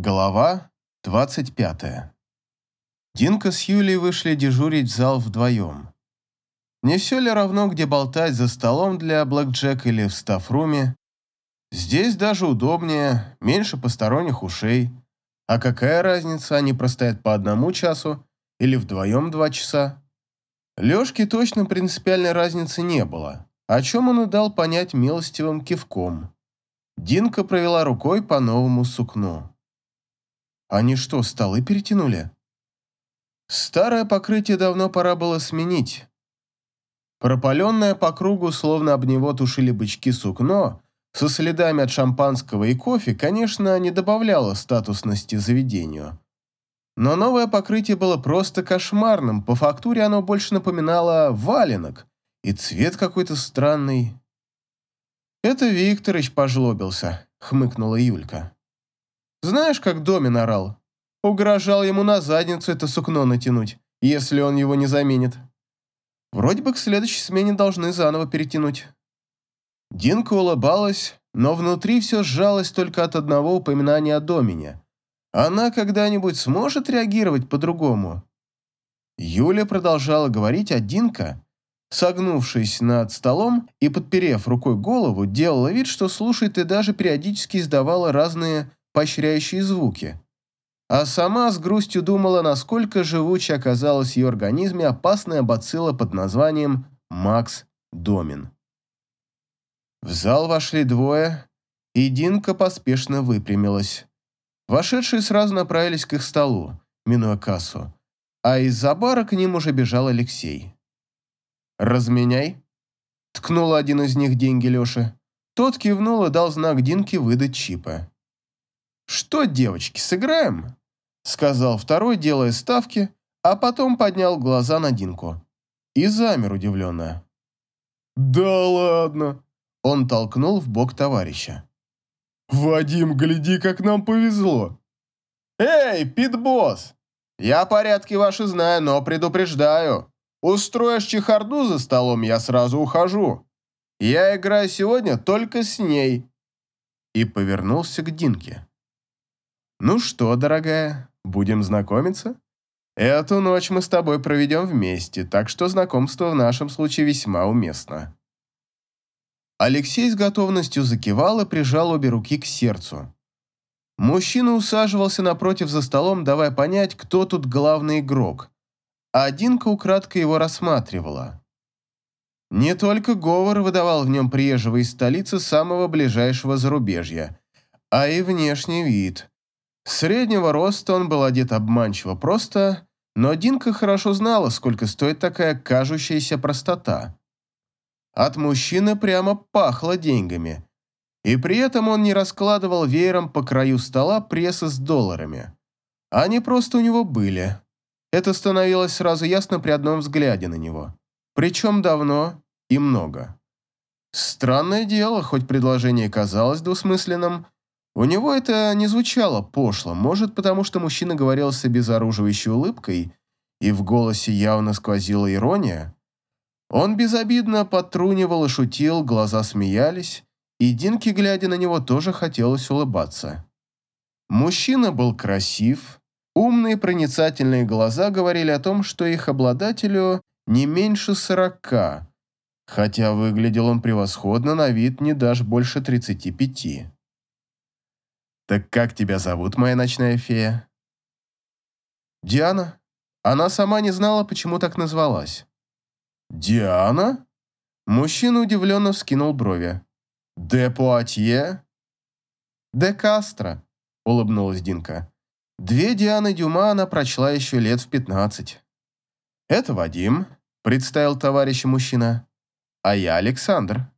Глава 25. Динка с Юлей вышли дежурить в зал вдвоем. Не все ли равно, где болтать за столом для блэкджек или в стафруме? Здесь даже удобнее, меньше посторонних ушей. А какая разница, они простоят по одному часу или вдвоем два часа? Лешке точно принципиальной разницы не было, о чем он и дал понять милостивым кивком. Динка провела рукой по новому сукну. Они что, столы перетянули? Старое покрытие давно пора было сменить. Пропаленное по кругу, словно об него тушили бычки сукно, со следами от шампанского и кофе, конечно, не добавляло статусности заведению. Но новое покрытие было просто кошмарным, по фактуре оно больше напоминало валенок, и цвет какой-то странный. «Это Викторыч пожлобился», — хмыкнула Юлька. Знаешь, как Домин орал? Угрожал ему на задницу это сукно натянуть, если он его не заменит. Вроде бы к следующей смене должны заново перетянуть. Динка улыбалась, но внутри все сжалось только от одного упоминания о Домине. Она когда-нибудь сможет реагировать по-другому? Юля продолжала говорить, а Динка, согнувшись над столом и подперев рукой голову, делала вид, что слушает и даже периодически издавала разные поощряющие звуки. А сама с грустью думала, насколько живучей оказалась в ее организме опасная бацилла под названием Макс Домин. В зал вошли двое, и Динка поспешно выпрямилась. Вошедшие сразу направились к их столу, минуя кассу, а из-за бара к ним уже бежал Алексей. «Разменяй», — ткнул один из них деньги Леше. Тот кивнул и дал знак Динке выдать чипы. «Что, девочки, сыграем?» Сказал второй, делая ставки, а потом поднял глаза на Динку. И замер удивленно. «Да ладно!» Он толкнул в бок товарища. «Вадим, гляди, как нам повезло!» «Эй, питбосс! Я порядки ваши знаю, но предупреждаю. Устроишь чехарду за столом, я сразу ухожу. Я играю сегодня только с ней». И повернулся к Динке. «Ну что, дорогая, будем знакомиться? Эту ночь мы с тобой проведем вместе, так что знакомство в нашем случае весьма уместно». Алексей с готовностью закивал и прижал обе руки к сердцу. Мужчина усаживался напротив за столом, давая понять, кто тут главный игрок, а Динка украдко его рассматривала. Не только говор выдавал в нем приезжего из столицы самого ближайшего зарубежья, а и внешний вид. Среднего роста он был одет обманчиво просто, но Динка хорошо знала, сколько стоит такая кажущаяся простота. От мужчины прямо пахло деньгами. И при этом он не раскладывал веером по краю стола прессы с долларами. Они просто у него были. Это становилось сразу ясно при одном взгляде на него. Причем давно и много. Странное дело, хоть предложение казалось двусмысленным, у него это не звучало пошло, может, потому что мужчина говорил с обезоруживающей улыбкой, и в голосе явно сквозила ирония. Он безобидно подтрунивал и шутил, глаза смеялись, и Динке, глядя на него, тоже хотелось улыбаться. Мужчина был красив, умные проницательные глаза говорили о том, что их обладателю не меньше сорока, хотя выглядел он превосходно, на вид не дашь больше тридцати пяти. «Так как тебя зовут, моя ночная фея?» «Диана. Она сама не знала, почему так назвалась». «Диана?» Мужчина удивленно вскинул брови. «Де Пуатье?» «Де Кастро», — улыбнулась Динка. Две Дианы Дюма она прочла еще лет в пятнадцать. «Это Вадим», — представил товарищ мужчина. «А я Александр.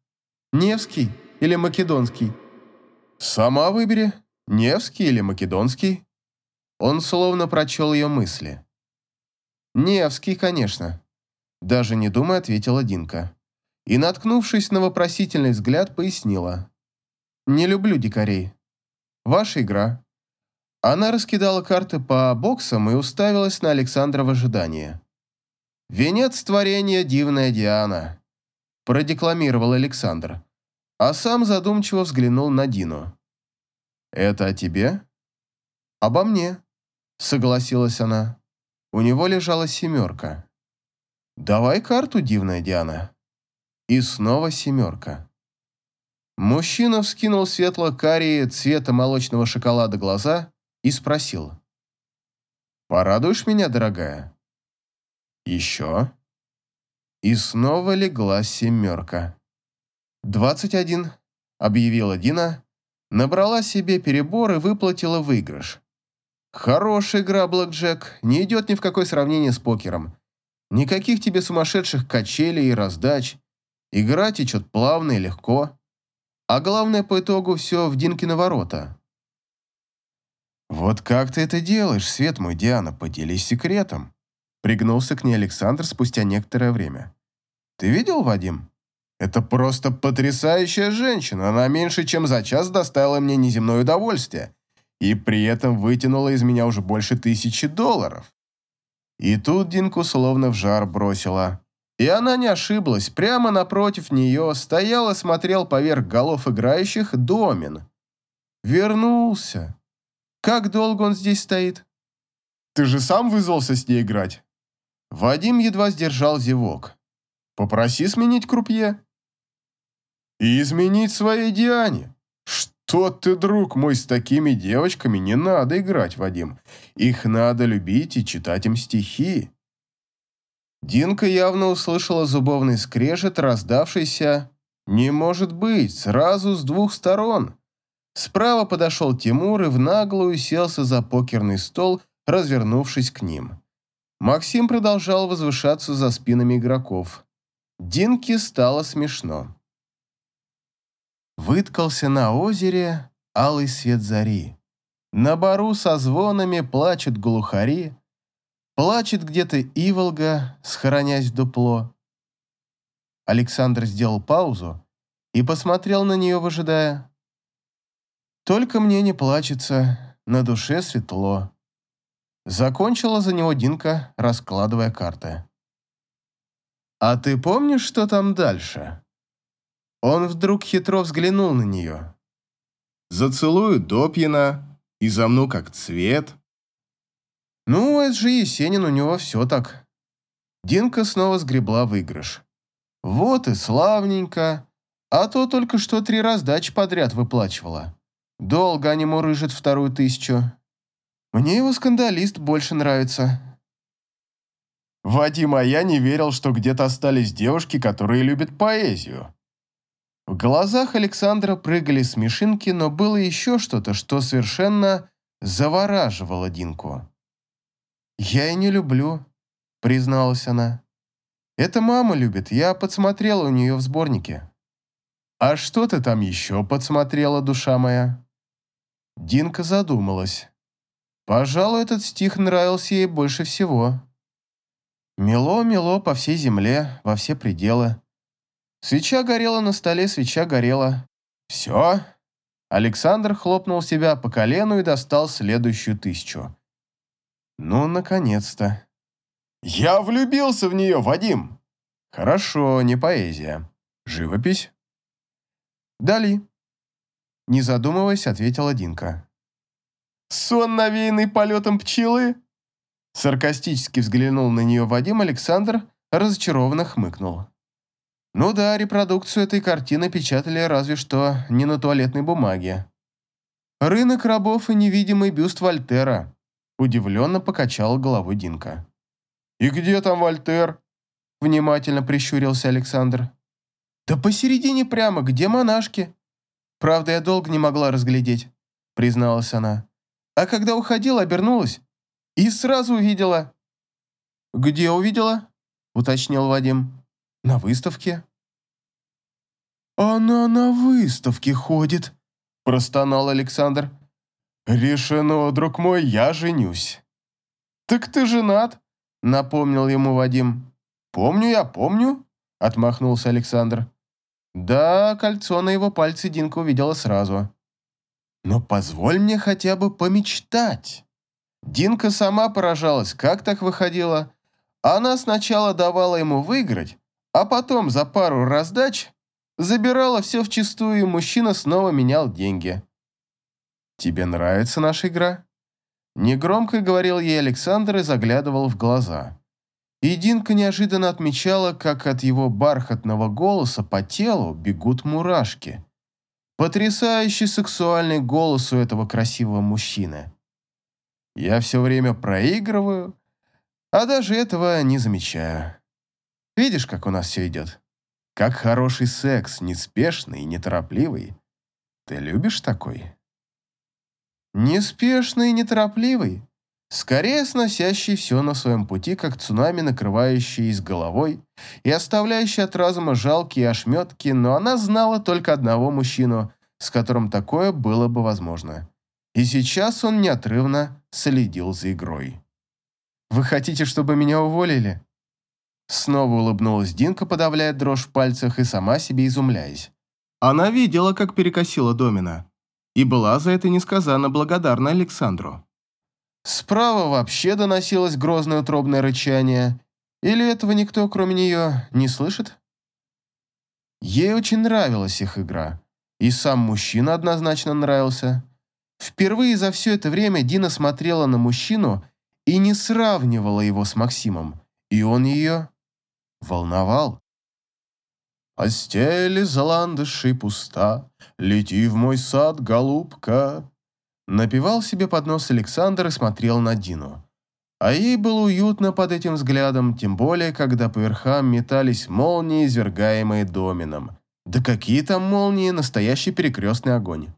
Невский или Македонский?» «Сама выбери», Невский или Македонский? Он словно прочел ее мысли. Невский, конечно. Даже не думая, ответила Динка. И, наткнувшись на вопросительный взгляд, пояснила. Не люблю дикарей. Ваша игра. Она раскидала карты по боксам и уставилась на Александра в ожидании. «Венец творения дивная Диана», – продекламировал Александр, а сам задумчиво взглянул на Дину. «Это о тебе?» «Обо мне», — согласилась она. У него лежала семерка. «Давай карту, дивная Диана». И снова семерка. Мужчина вскинул светло-карие цвета молочного шоколада глаза и спросил. «Порадуешь меня, дорогая?» «Еще?» И снова легла семерка. «Двадцать один», — объявила Дина, набрала себе перебор и выплатила выигрыш. «Хорошая игра, Блэк Джек, не идет ни в какое сравнение с покером. Никаких тебе сумасшедших качелей и раздач. Игра течет плавно и легко. А главное, по итогу все в Динкино ворота». «Вот как ты это делаешь, Свет мой, Диана, поделись секретом», пригнулся к ней Александр спустя некоторое время. «Ты видел, Вадим?» Это просто потрясающая женщина. Она меньше, чем за час доставила мне неземное удовольствие. И при этом вытянула из меня уже больше тысячи долларов. И тут Динку словно в жар бросила. И она не ошиблась. Прямо напротив нее стоял и смотрел поверх голов играющих Домин. Вернулся. Как долго он здесь стоит? Ты же сам вызвался с ней играть. Вадим едва сдержал зевок. Попроси сменить крупье и изменить своей Диане. Что ты, друг мой, с такими девочками не надо играть, Вадим. Их надо любить и читать им стихи. Динка явно услышала зубовный скрежет, раздавшийся «Не может быть!» сразу с двух сторон. Справа подошел Тимур и в наглую селся за покерный стол, развернувшись к ним. Максим продолжал возвышаться за спинами игроков. Динке стало смешно. Выткался на озере алый свет зари. На бару со звонами плачут глухари. Плачет где-то Иволга, схоронясь в дупло. Александр сделал паузу и посмотрел на нее, выжидая. «Только мне не плачется, на душе светло». Закончила за него Динка, раскладывая карты. «А ты помнишь, что там дальше?» Он вдруг хитро взглянул на нее. «Зацелую допьяна и замну как цвет». Ну, это же Есенин, у него все так. Динка снова сгребла выигрыш. Вот и славненько. А то только что три раздачи подряд выплачивала. Долго они мурыжат вторую тысячу. Мне его скандалист больше нравится. Вадим, а я не верил, что где-то остались девушки, которые любят поэзию. В глазах Александра прыгали смешинки, но было еще что-то, что совершенно завораживало Динку. «Я и не люблю», — призналась она. «Это мама любит, я подсмотрела у нее в сборнике». «А что ты там еще подсмотрела, душа моя?» Динка задумалась. Пожалуй, этот стих нравился ей больше всего. «Мело-мело по всей земле, во все пределы. Свеча горела на столе, свеча горела. «Все?» Александр хлопнул себя по колену и достал следующую тысячу. «Ну, наконец-то!» «Я влюбился в нее, Вадим!» «Хорошо, не поэзия. Живопись?» «Дали». Не задумываясь, ответила Динка. «Сон, навеянный полетом пчелы?» Саркастически взглянул на нее Вадим Александр, разочарованно хмыкнул. Ну да, репродукцию этой картины печатали разве что не на туалетной бумаге. Рынок рабов и невидимый бюст Вольтера. Удивленно покачал головой Динка. «И где там Вольтер?» Внимательно прищурился Александр. «Да посередине прямо, где монашки?» «Правда, я долго не могла разглядеть», призналась она. «А когда уходила, обернулась и сразу увидела». «Где увидела?» уточнил Вадим. На выставке?» «Она на выставке ходит», – простонал Александр. «Решено, друг мой, я женюсь». «Так ты женат?» – напомнил ему Вадим. «Помню я, помню», – отмахнулся Александр. Да, кольцо на его пальце Динка увидела сразу. «Но позволь мне хотя бы помечтать». Динка сама поражалась, как так выходило. Она сначала давала ему выиграть, а потом за пару раздач забирала все вчистую, и мужчина снова менял деньги. «Тебе нравится наша игра?» Негромко говорил ей Александр и заглядывал в глаза. И Динка неожиданно отмечала, как от его бархатного голоса по телу бегут мурашки. Потрясающий сексуальный голос у этого красивого мужчины. Я все время проигрываю, а даже этого не замечаю. Видишь, как у нас все идет? Как хороший секс, неспешный и неторопливый. Ты любишь такой? Неспешный и неторопливый. Скорее сносящий все на своем пути, как цунами, накрывающий с головой и оставляющий от разума жалкие ошметки, но она знала только одного мужчину, с которым такое было бы возможно. И сейчас он неотрывно следил за игрой. «Вы хотите, чтобы меня уволили?» Снова улыбнулась Динка, подавляя дрожь в пальцах и сама себе изумляясь. Она видела, как перекосила Домина, и была за это несказанно благодарна Александру. Справа вообще доносилось грозное утробное рычание, или этого никто, кроме нее, не слышит? Ей очень нравилась их игра, и сам мужчина однозначно нравился. Впервые за все это время Дина смотрела на мужчину и не сравнивала его с Максимом, и он ее волновал. «Постели за ландышей пуста, лети в мой сад, голубка». Напевал себе под нос Александр и смотрел на Дину. А ей было уютно под этим взглядом, тем более, когда по верхам метались молнии, извергаемые домином. Да какие там молнии, настоящий перекрестный огонь.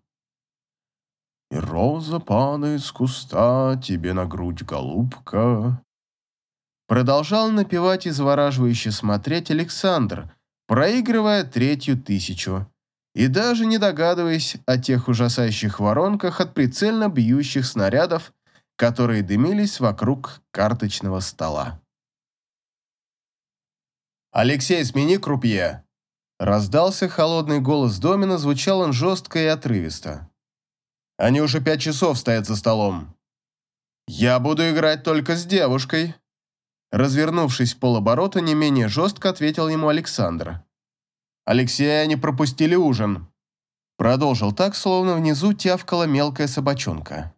«И роза падает с куста тебе на грудь, голубка». Продолжал напевать и завораживающе смотреть Александр – проигрывая третью тысячу и даже не догадываясь о тех ужасающих воронках от прицельно бьющих снарядов, которые дымились вокруг карточного стола. «Алексей, смени крупье!» Раздался холодный голос Домина, звучал он жестко и отрывисто. «Они уже пять часов стоят за столом. Я буду играть только с девушкой». Развернувшись полоборота, не менее жестко ответил ему Александр. «Алексей, они пропустили ужин». Продолжил так, словно внизу тявкала мелкая собачонка.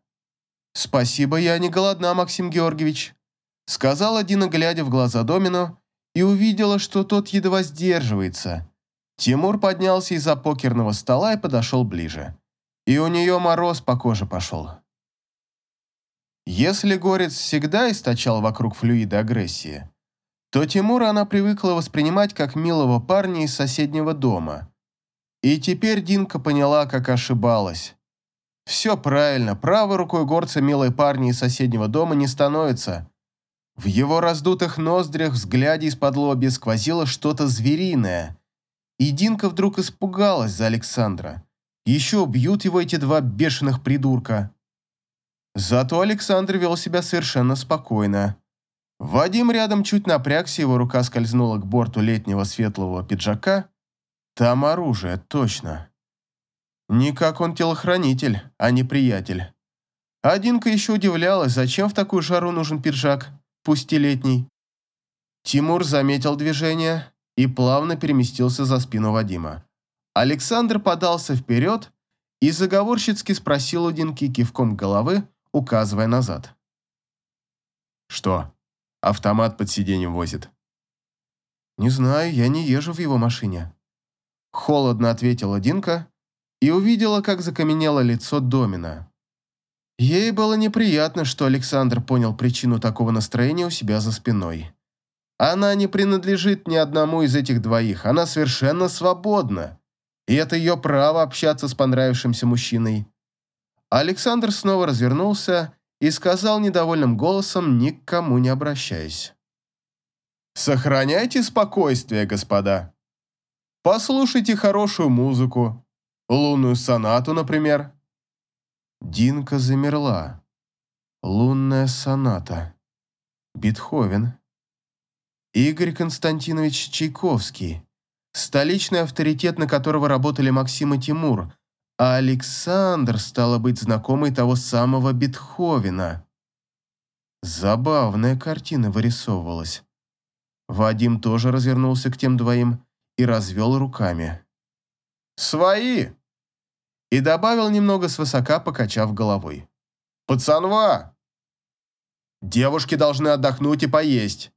«Спасибо, я не голодна, Максим Георгиевич», сказала Дина, глядя в глаза Домину, и увидела, что тот едва сдерживается. Тимур поднялся из-за покерного стола и подошел ближе. И у нее мороз по коже пошел. Если Горец всегда источал вокруг флюида агрессии, то Тимура она привыкла воспринимать как милого парня из соседнего дома. И теперь Динка поняла, как ошибалась. Все правильно, правой рукой горца милой парни из соседнего дома не становится. В его раздутых ноздрях, взгляде из-под лоби сквозило что-то звериное. И Динка вдруг испугалась за Александра. Еще убьют его эти два бешеных придурка. Зато Александр вел себя совершенно спокойно. Вадим рядом чуть напрягся, его рука скользнула к борту летнего светлого пиджака. Там оружие, точно. Никак он телохранитель, а не приятель. Одинка еще удивлялась, зачем в такую жару нужен пиджак, пусть и летний. Тимур заметил движение и плавно переместился за спину Вадима. Александр подался вперед и заговорщицки спросил у Динки кивком головы, указывая назад. «Что, автомат под сиденьем возит?» «Не знаю, я не езжу в его машине». Холодно ответила Динка и увидела, как закаменело лицо Домина. Ей было неприятно, что Александр понял причину такого настроения у себя за спиной. Она не принадлежит ни одному из этих двоих, она совершенно свободна. И это ее право общаться с понравившимся мужчиной. Александр снова развернулся и сказал недовольным голосом, никому не обращаясь. «Сохраняйте спокойствие, господа. Послушайте хорошую музыку, лунную сонату, например». Динка замерла. Лунная соната. Бетховен. Игорь Константинович Чайковский. Столичный авторитет, на которого работали Максим и Тимур – а Александр, стало быть, знакомый того самого Бетховена. Забавная картина вырисовывалась. Вадим тоже развернулся к тем двоим и развел руками. «Свои!» И добавил немного свысока, покачав головой. «Пацанва! Девушки должны отдохнуть и поесть.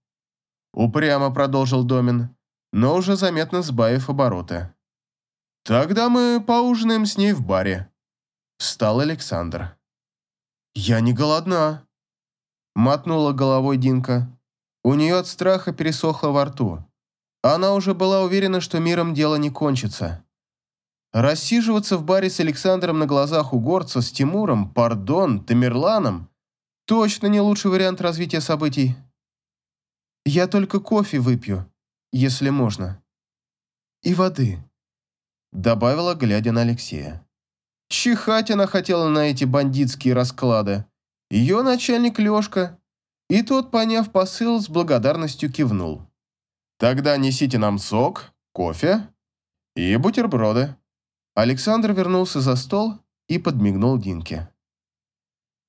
Упрямо продолжил Домин, но уже заметно сбавив обороты. Тогда мы поужинаем с ней в баре. Встал Александр. Я не голодна. Мотнула головой Динка. У нее от страха пересохло во рту. Она уже была уверена, что миром дело не кончится. Рассиживаться в баре с Александром на глазах у горца, с Тимуром, пардон, Тамерланом – точно не лучший вариант развития событий. Я только кофе выпью, если можно. И воды, добавила, глядя на Алексея. Чихать она хотела на эти бандитские расклады. Ее начальник Лешка, и тот, поняв посыл, с благодарностью кивнул. «Тогда несите нам сок, кофе и бутерброды». Александр вернулся за стол и подмигнул Динке.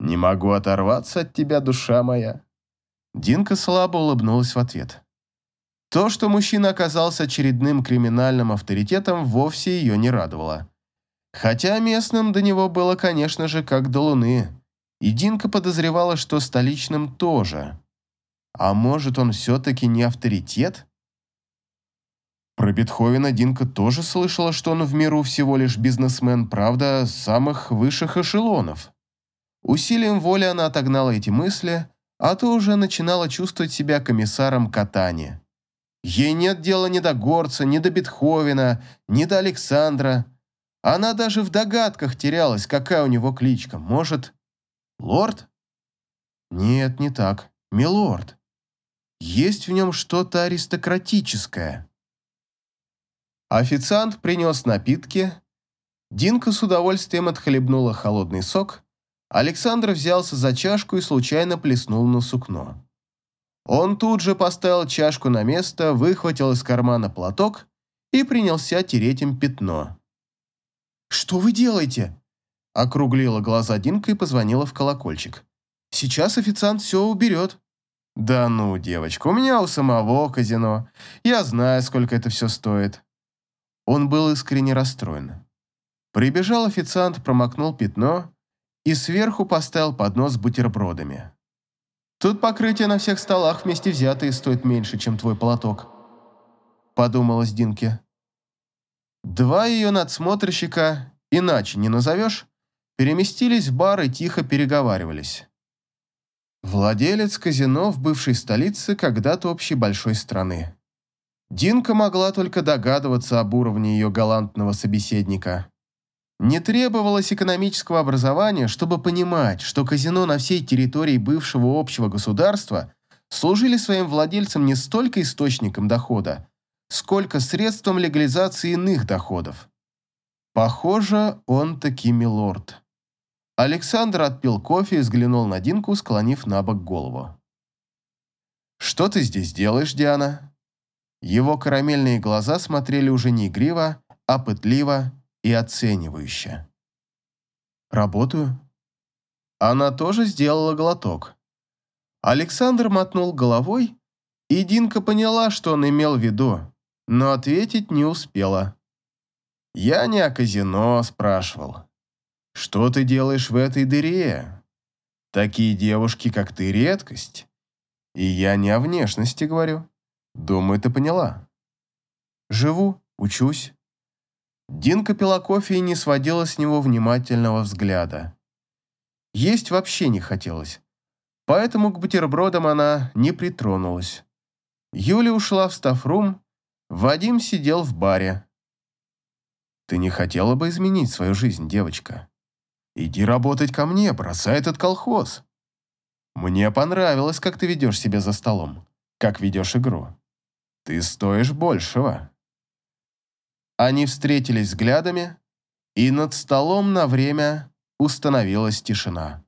«Не могу оторваться от тебя, душа моя». Динка слабо улыбнулась в ответ. То, что мужчина оказался очередным криминальным авторитетом, вовсе ее не радовало. Хотя местным до него было, конечно же, как до луны. И Динка подозревала, что столичным тоже. А может, он все-таки не авторитет? Про Бетховена Динка тоже слышала, что он в миру всего лишь бизнесмен, правда, самых высших эшелонов. Усилием воли она отогнала эти мысли, а то уже начинала чувствовать себя комиссаром катания. Ей нет дела ни до Горца, ни до Бетховена, ни до Александра. Она даже в догадках терялась, какая у него кличка. Может, лорд? Нет, не так. Милорд. Есть в нем что-то аристократическое. Официант принес напитки. Динка с удовольствием отхлебнула холодный сок. Александр взялся за чашку и случайно плеснул на сукно. Он тут же поставил чашку на место, выхватил из кармана платок и принялся тереть им пятно. «Что вы делаете?» Округлила глаза Динка и позвонила в колокольчик. «Сейчас официант все уберет». «Да ну, девочка, у меня у самого казино. Я знаю, сколько это все стоит». Он был искренне расстроен. Прибежал официант, промокнул пятно и сверху поставил поднос с бутербродами. «Тут покрытие на всех столах вместе взятые стоит меньше, чем твой платок», – подумалась Динке. Два ее надсмотрщика, иначе не назовешь, переместились в бар и тихо переговаривались. Владелец казино в бывшей столице когда-то общей большой страны. Динка могла только догадываться об уровне ее галантного собеседника. Не требовалось экономического образования, чтобы понимать, что казино на всей территории бывшего общего государства служили своим владельцам не столько источником дохода, сколько средством легализации иных доходов. Похоже, он таки милорд. Александр отпил кофе и взглянул на Динку, склонив на бок голову. «Что ты здесь делаешь, Диана?» Его карамельные глаза смотрели уже не игриво, а пытливо и оценивающе. «Работаю». Она тоже сделала глоток. Александр мотнул головой, и Динка поняла, что он имел в виду, но ответить не успела. «Я не о казино спрашивал. Что ты делаешь в этой дыре? Такие девушки, как ты, редкость. И я не о внешности говорю. Думаю, ты поняла. Живу, учусь. Динка пила кофе и не сводила с него внимательного взгляда. Есть вообще не хотелось. Поэтому к бутербродам она не притронулась. Юля ушла в стафрум, Вадим сидел в баре. «Ты не хотела бы изменить свою жизнь, девочка? Иди работать ко мне, бросай этот колхоз. Мне понравилось, как ты ведешь себя за столом, как ведешь игру. Ты стоишь большего». Они встретились взглядами, и над столом на время установилась тишина.